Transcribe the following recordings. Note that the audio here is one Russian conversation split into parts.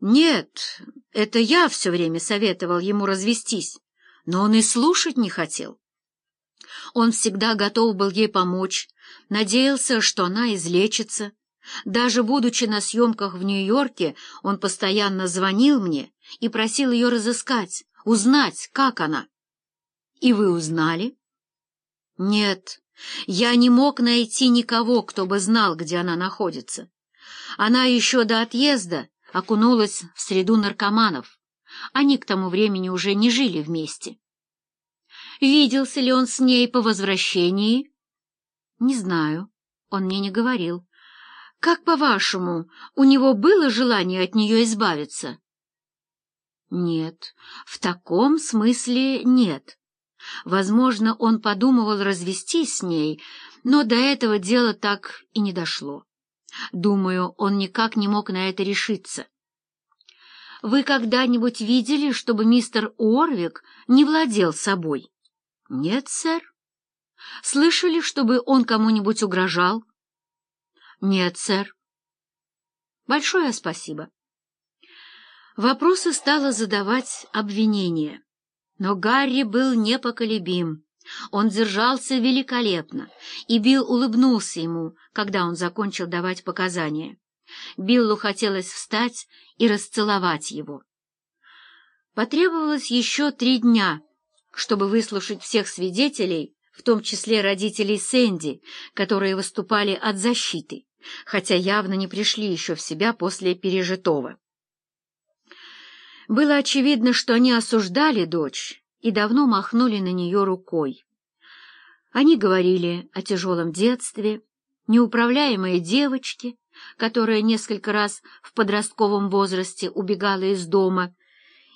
Нет, это я все время советовал ему развестись, но он и слушать не хотел. Он всегда готов был ей помочь, надеялся, что она излечится. Даже будучи на съемках в Нью-Йорке, он постоянно звонил мне и просил ее разыскать, узнать, как она. И вы узнали? Нет, я не мог найти никого, кто бы знал, где она находится. Она еще до отъезда окунулась в среду наркоманов. Они к тому времени уже не жили вместе. Виделся ли он с ней по возвращении? Не знаю, он мне не говорил. Как, по-вашему, у него было желание от нее избавиться? Нет, в таком смысле нет. Возможно, он подумывал развестись с ней, но до этого дела так и не дошло. Думаю, он никак не мог на это решиться. Вы когда-нибудь видели, чтобы мистер Уорвик не владел собой? Нет, сэр. Слышали, чтобы он кому-нибудь угрожал? Нет, сэр. Большое спасибо. Вопросы стало задавать обвинение, но Гарри был непоколебим. Он держался великолепно, и Билл улыбнулся ему, когда он закончил давать показания. Биллу хотелось встать и расцеловать его. Потребовалось еще три дня, чтобы выслушать всех свидетелей, в том числе родителей Сэнди, которые выступали от защиты, хотя явно не пришли еще в себя после пережитого. Было очевидно, что они осуждали дочь, и давно махнули на нее рукой. Они говорили о тяжелом детстве, неуправляемой девочке, которая несколько раз в подростковом возрасте убегала из дома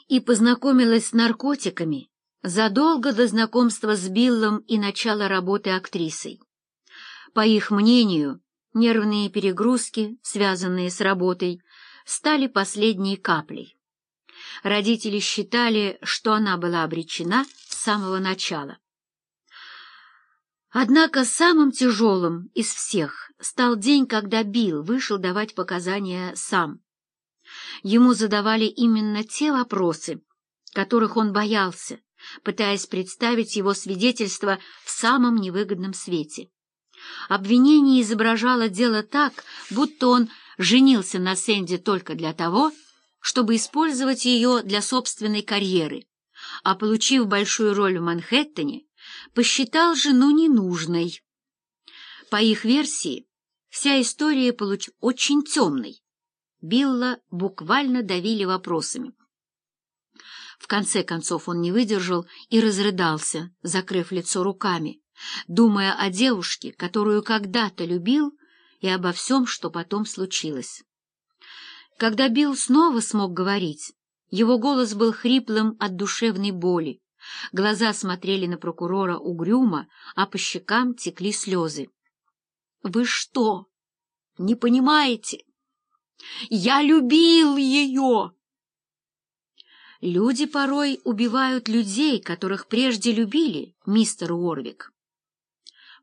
и познакомилась с наркотиками задолго до знакомства с Биллом и начала работы актрисой. По их мнению, нервные перегрузки, связанные с работой, стали последней каплей. Родители считали, что она была обречена с самого начала. Однако самым тяжелым из всех стал день, когда Билл вышел давать показания сам. Ему задавали именно те вопросы, которых он боялся, пытаясь представить его свидетельство в самом невыгодном свете. Обвинение изображало дело так, будто он женился на Сэнди только для того, чтобы использовать ее для собственной карьеры, а, получив большую роль в Манхэттене, посчитал жену ненужной. По их версии, вся история получилась очень темной. Билла буквально давили вопросами. В конце концов он не выдержал и разрыдался, закрыв лицо руками, думая о девушке, которую когда-то любил, и обо всем, что потом случилось. Когда Билл снова смог говорить, его голос был хриплым от душевной боли, глаза смотрели на прокурора угрюмо, а по щекам текли слезы. — Вы что, не понимаете? Я любил ее! Люди порой убивают людей, которых прежде любили, мистер Уорвик.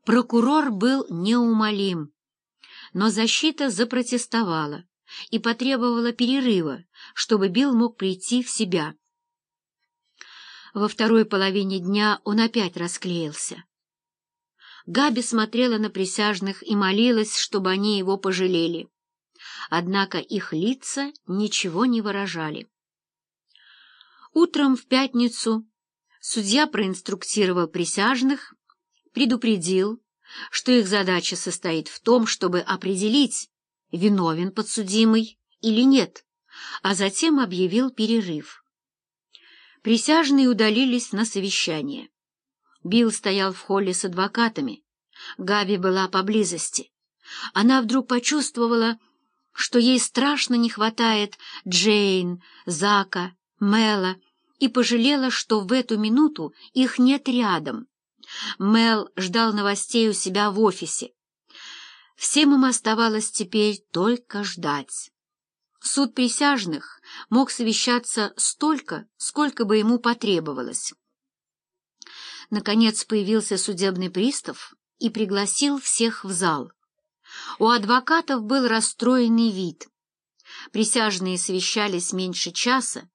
Прокурор был неумолим, но защита запротестовала и потребовала перерыва, чтобы Билл мог прийти в себя. Во второй половине дня он опять расклеился. Габи смотрела на присяжных и молилась, чтобы они его пожалели. Однако их лица ничего не выражали. Утром в пятницу судья проинструктировал присяжных, предупредил, что их задача состоит в том, чтобы определить, виновен подсудимый или нет, а затем объявил перерыв. Присяжные удалились на совещание. Билл стоял в холле с адвокатами. Габи была поблизости. Она вдруг почувствовала, что ей страшно не хватает Джейн, Зака, Мэла, и пожалела, что в эту минуту их нет рядом. Мел ждал новостей у себя в офисе. Всем им оставалось теперь только ждать. Суд присяжных мог совещаться столько, сколько бы ему потребовалось. Наконец появился судебный пристав и пригласил всех в зал. У адвокатов был расстроенный вид. Присяжные совещались меньше часа,